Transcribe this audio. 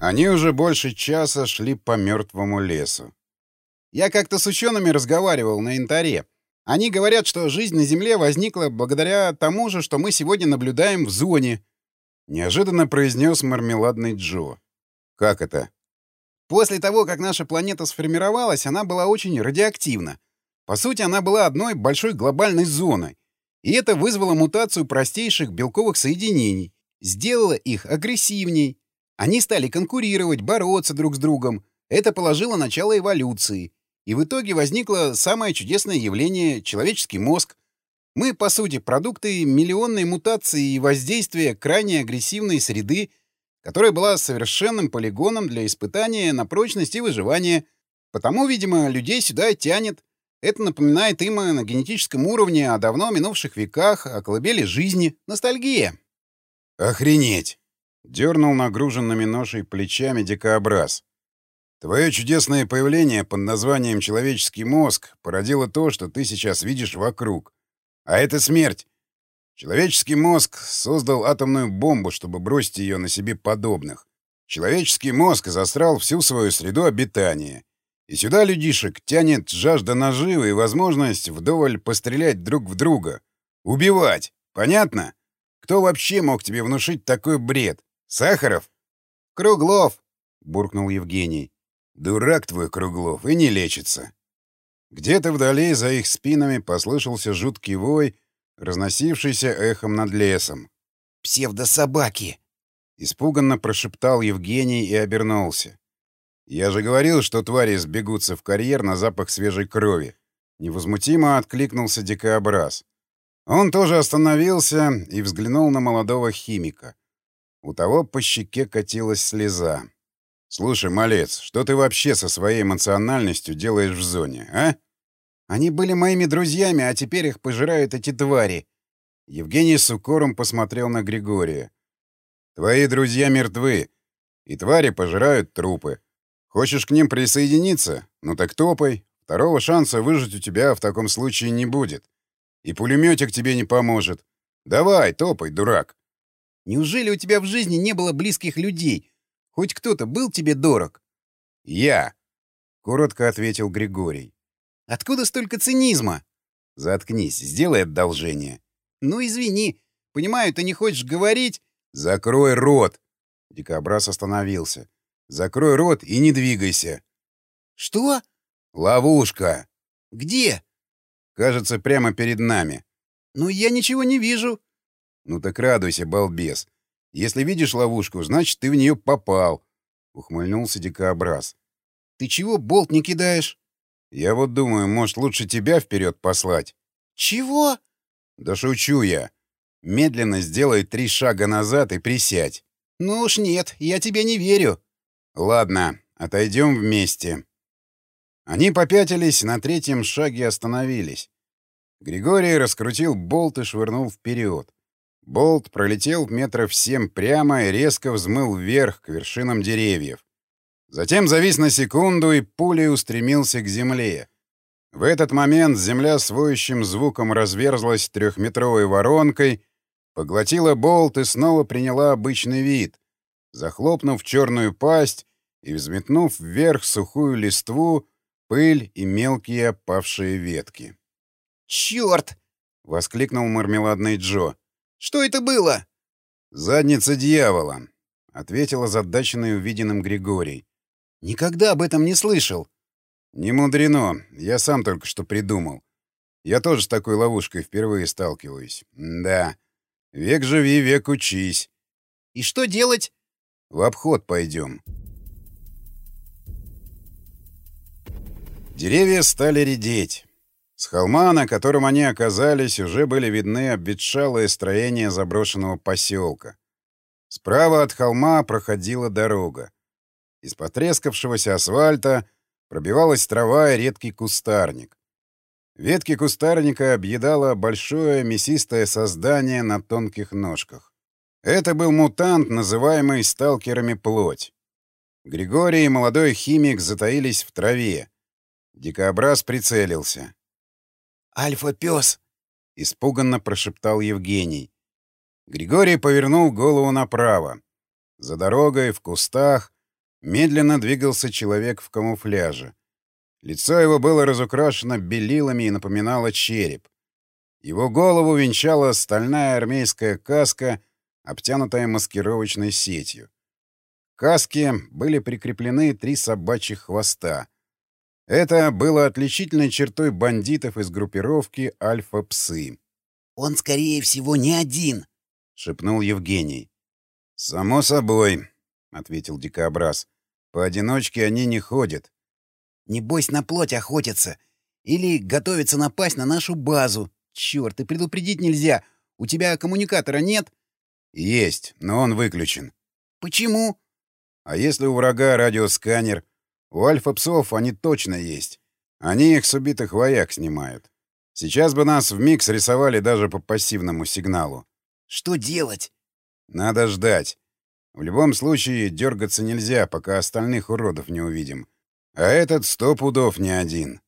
Они уже больше часа шли по мертвому лесу. Я как-то с учеными разговаривал на Интаре. Они говорят, что жизнь на Земле возникла благодаря тому же, что мы сегодня наблюдаем в зоне. Неожиданно произнес мармеладный Джо. Как это? После того, как наша планета сформировалась, она была очень радиоактивна. По сути, она была одной большой глобальной зоной. И это вызвало мутацию простейших белковых соединений, сделало их агрессивней. Они стали конкурировать, бороться друг с другом. Это положило начало эволюции. И в итоге возникло самое чудесное явление — человеческий мозг. Мы, по сути, продукты миллионной мутации и воздействия крайне агрессивной среды, которая была совершенным полигоном для испытания на прочность и выживание. Потому, видимо, людей сюда тянет. Это напоминает им на генетическом уровне о давно минувших веках, о колыбели жизни. Ностальгия. «Охренеть!» — дернул нагруженными ношей плечами дикообраз. «Твое чудесное появление под названием «человеческий мозг» породило то, что ты сейчас видишь вокруг. А это смерть. Человеческий мозг создал атомную бомбу, чтобы бросить ее на себе подобных. Человеческий мозг засрал всю свою среду обитания. И сюда людишек тянет жажда наживы и возможность вдоволь пострелять друг в друга. Убивать. Понятно? Кто вообще мог тебе внушить такой бред? Сахаров? Круглов, буркнул Евгений. Дурак твой Круглов и не лечится. Где-то вдали за их спинами послышался жуткий вой, разносившийся эхом над лесом. «Псевдособаки!» — испуганно прошептал Евгений и обернулся. «Я же говорил, что твари сбегутся в карьер на запах свежей крови». Невозмутимо откликнулся дикообраз. Он тоже остановился и взглянул на молодого химика. У того по щеке катилась слеза. «Слушай, малец, что ты вообще со своей эмоциональностью делаешь в зоне, а?» «Они были моими друзьями, а теперь их пожирают эти твари». Евгений с укором посмотрел на Григория. «Твои друзья мертвы, и твари пожирают трупы. Хочешь к ним присоединиться? Ну так топай. Второго шанса выжить у тебя в таком случае не будет. И пулеметик тебе не поможет. Давай, топай, дурак. Неужели у тебя в жизни не было близких людей? Хоть кто-то был тебе дорог? Я, — коротко ответил Григорий. Откуда столько цинизма? Заткнись, сделай одолжение. Ну, извини. Понимаю, ты не хочешь говорить... Закрой рот. Дикобраз остановился. Закрой рот и не двигайся. Что? Ловушка. Где? Кажется, прямо перед нами. Ну, я ничего не вижу. Ну так радуйся, балбес. Если видишь ловушку, значит, ты в нее попал. Ухмыльнулся дикообраз. Ты чего болт не кидаешь? Я вот думаю, может, лучше тебя вперед послать. Чего? Да шучу я. Медленно сделай три шага назад и присядь. Ну уж нет, я тебе не верю. Ладно, отойдем вместе. Они попятились, на третьем шаге остановились. Григорий раскрутил болт и швырнул вперед. Болт пролетел метров семь прямо и резко взмыл вверх к вершинам деревьев. Затем завис на секунду и пулей устремился к земле. В этот момент земля с воющим звуком разверзлась трехметровой воронкой, поглотила болт и снова приняла обычный вид — захлопнув черную пасть и взметнув вверх сухую листву, пыль и мелкие опавшие ветки. «Черт!» — воскликнул мармеладный Джо. «Что это было?» «Задница дьявола», — ответил озадаченный увиденным Григорий. «Никогда об этом не слышал». «Не мудрено. Я сам только что придумал. Я тоже с такой ловушкой впервые сталкиваюсь. Да. Век живи, век учись». «И что делать?» В обход пойдем. Деревья стали редеть. С холма, на котором они оказались, уже были видны обветшалые строения заброшенного поселка. Справа от холма проходила дорога. Из потрескавшегося асфальта пробивалась трава и редкий кустарник. Ветки кустарника объедало большое мясистое создание на тонких ножках. Это был мутант, называемый сталкерами плоть. Григорий и молодой химик затаились в траве. Дикообраз прицелился. «Альфа-пес!» — испуганно прошептал Евгений. Григорий повернул голову направо. За дорогой, в кустах, медленно двигался человек в камуфляже. Лицо его было разукрашено белилами и напоминало череп. Его голову венчала стальная армейская каска, обтянутая маскировочной сетью. К каске были прикреплены три собачьих хвоста. Это было отличительной чертой бандитов из группировки «Альфа-псы». «Он, скорее всего, не один», — шепнул Евгений. «Само собой», — ответил дикобраз. «Поодиночке они не ходят». «Небось, на плоть охотятся. Или готовятся напасть на нашу базу. Черт, и предупредить нельзя. У тебя коммуникатора нет?» «Есть, но он выключен». «Почему?» «А если у врага радиосканер? У альфа-псов они точно есть. Они их с убитых вояк снимают. Сейчас бы нас в миг срисовали даже по пассивному сигналу. Что делать? Надо ждать. В любом случае, дергаться нельзя, пока остальных уродов не увидим. А этот сто пудов не один.